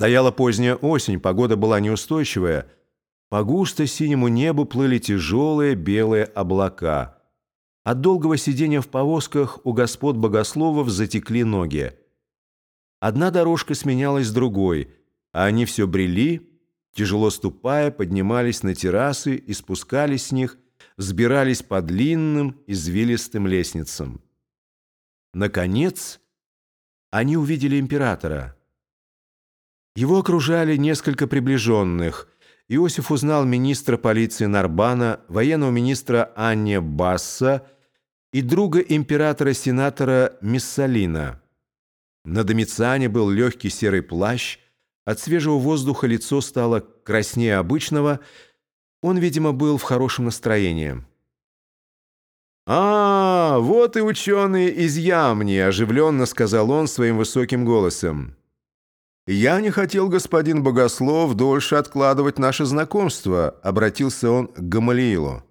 Стояла поздняя осень, погода была неустойчивая. По густо-синему небу плыли тяжелые белые облака. От долгого сидения в повозках у господ богословов затекли ноги. Одна дорожка сменялась другой, а они все брели, тяжело ступая, поднимались на террасы и спускались с них, взбирались по длинным, извилистым лестницам. Наконец, они увидели императора – его окружали несколько приближенных. Иосиф узнал министра полиции Нарбана, военного министра Анне Басса и друга императора-сенатора Миссалина. На Домициане был легкий серый плащ, от свежего воздуха лицо стало краснее обычного, он, видимо, был в хорошем настроении. «А, вот и ученые из Ямни!» – оживленно сказал он своим высоким голосом. «Я не хотел, господин Богослов, дольше откладывать наше знакомство», — обратился он к Гамалиилу.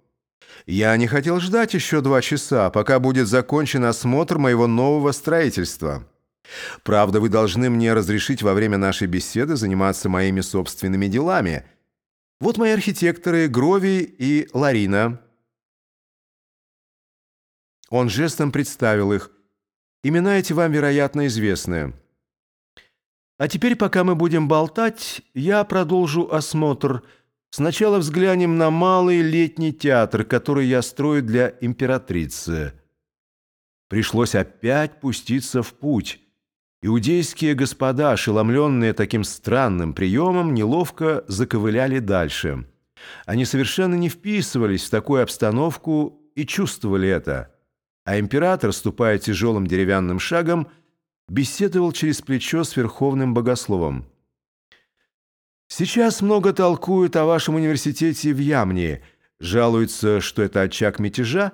«Я не хотел ждать еще два часа, пока будет закончен осмотр моего нового строительства. Правда, вы должны мне разрешить во время нашей беседы заниматься моими собственными делами. Вот мои архитекторы Грови и Ларина». Он жестом представил их. «Имена эти вам, вероятно, известны». А теперь, пока мы будем болтать, я продолжу осмотр. Сначала взглянем на малый летний театр, который я строю для императрицы. Пришлось опять пуститься в путь. Иудейские господа, ошеломленные таким странным приемом, неловко заковыляли дальше. Они совершенно не вписывались в такую обстановку и чувствовали это. А император, ступая тяжелым деревянным шагом, беседовал через плечо с верховным богословом. «Сейчас много толкуют о вашем университете в Ямне, жалуются, что это очаг мятежа.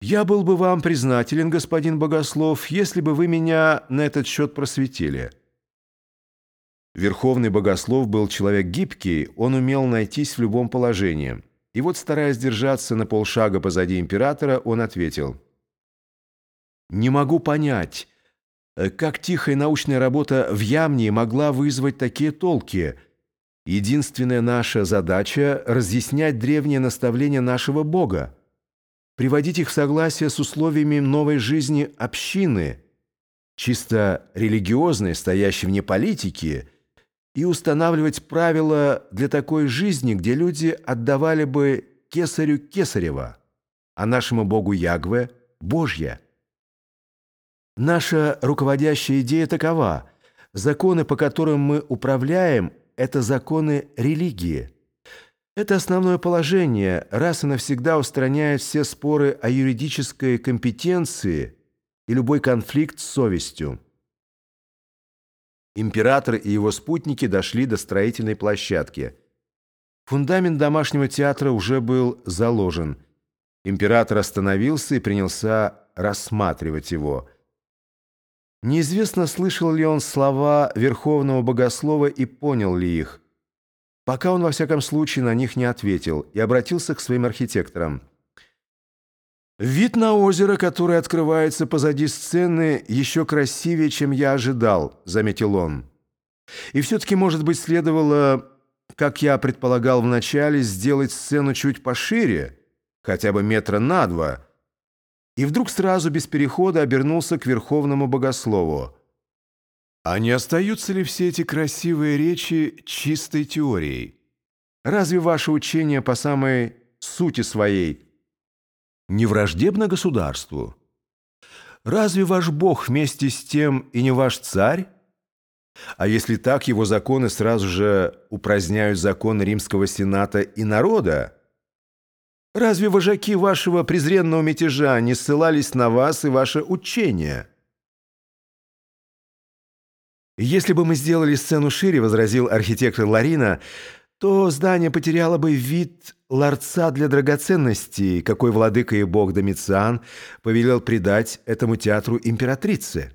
Я был бы вам признателен, господин богослов, если бы вы меня на этот счет просветили». Верховный богослов был человек гибкий, он умел найтись в любом положении. И вот, стараясь держаться на полшага позади императора, он ответил. «Не могу понять, как тихая научная работа в Ямне могла вызвать такие толки? Единственная наша задача – разъяснять древние наставления нашего Бога, приводить их в согласие с условиями новой жизни общины, чисто религиозной, стоящей вне политики, и устанавливать правила для такой жизни, где люди отдавали бы кесарю кесарева, а нашему Богу Ягве – Божья – Наша руководящая идея такова. Законы, по которым мы управляем, это законы религии. Это основное положение, раз и навсегда устраняет все споры о юридической компетенции и любой конфликт с совестью. Император и его спутники дошли до строительной площадки. Фундамент домашнего театра уже был заложен. Император остановился и принялся рассматривать его – Неизвестно, слышал ли он слова Верховного Богослова и понял ли их. Пока он, во всяком случае, на них не ответил и обратился к своим архитекторам. «Вид на озеро, которое открывается позади сцены, еще красивее, чем я ожидал», — заметил он. «И все-таки, может быть, следовало, как я предполагал вначале, сделать сцену чуть пошире, хотя бы метра на два» и вдруг сразу без перехода обернулся к верховному богослову. А не остаются ли все эти красивые речи чистой теорией? Разве ваше учение по самой сути своей не враждебно государству? Разве ваш Бог вместе с тем и не ваш царь? А если так, его законы сразу же упраздняют законы Римского Сената и народа? Разве вожаки вашего презренного мятежа не ссылались на вас и ваше учение?» «Если бы мы сделали сцену шире, — возразил архитектор Ларина, — то здание потеряло бы вид ларца для драгоценностей, какой владыка и бог Домициан повелел придать этому театру императрице».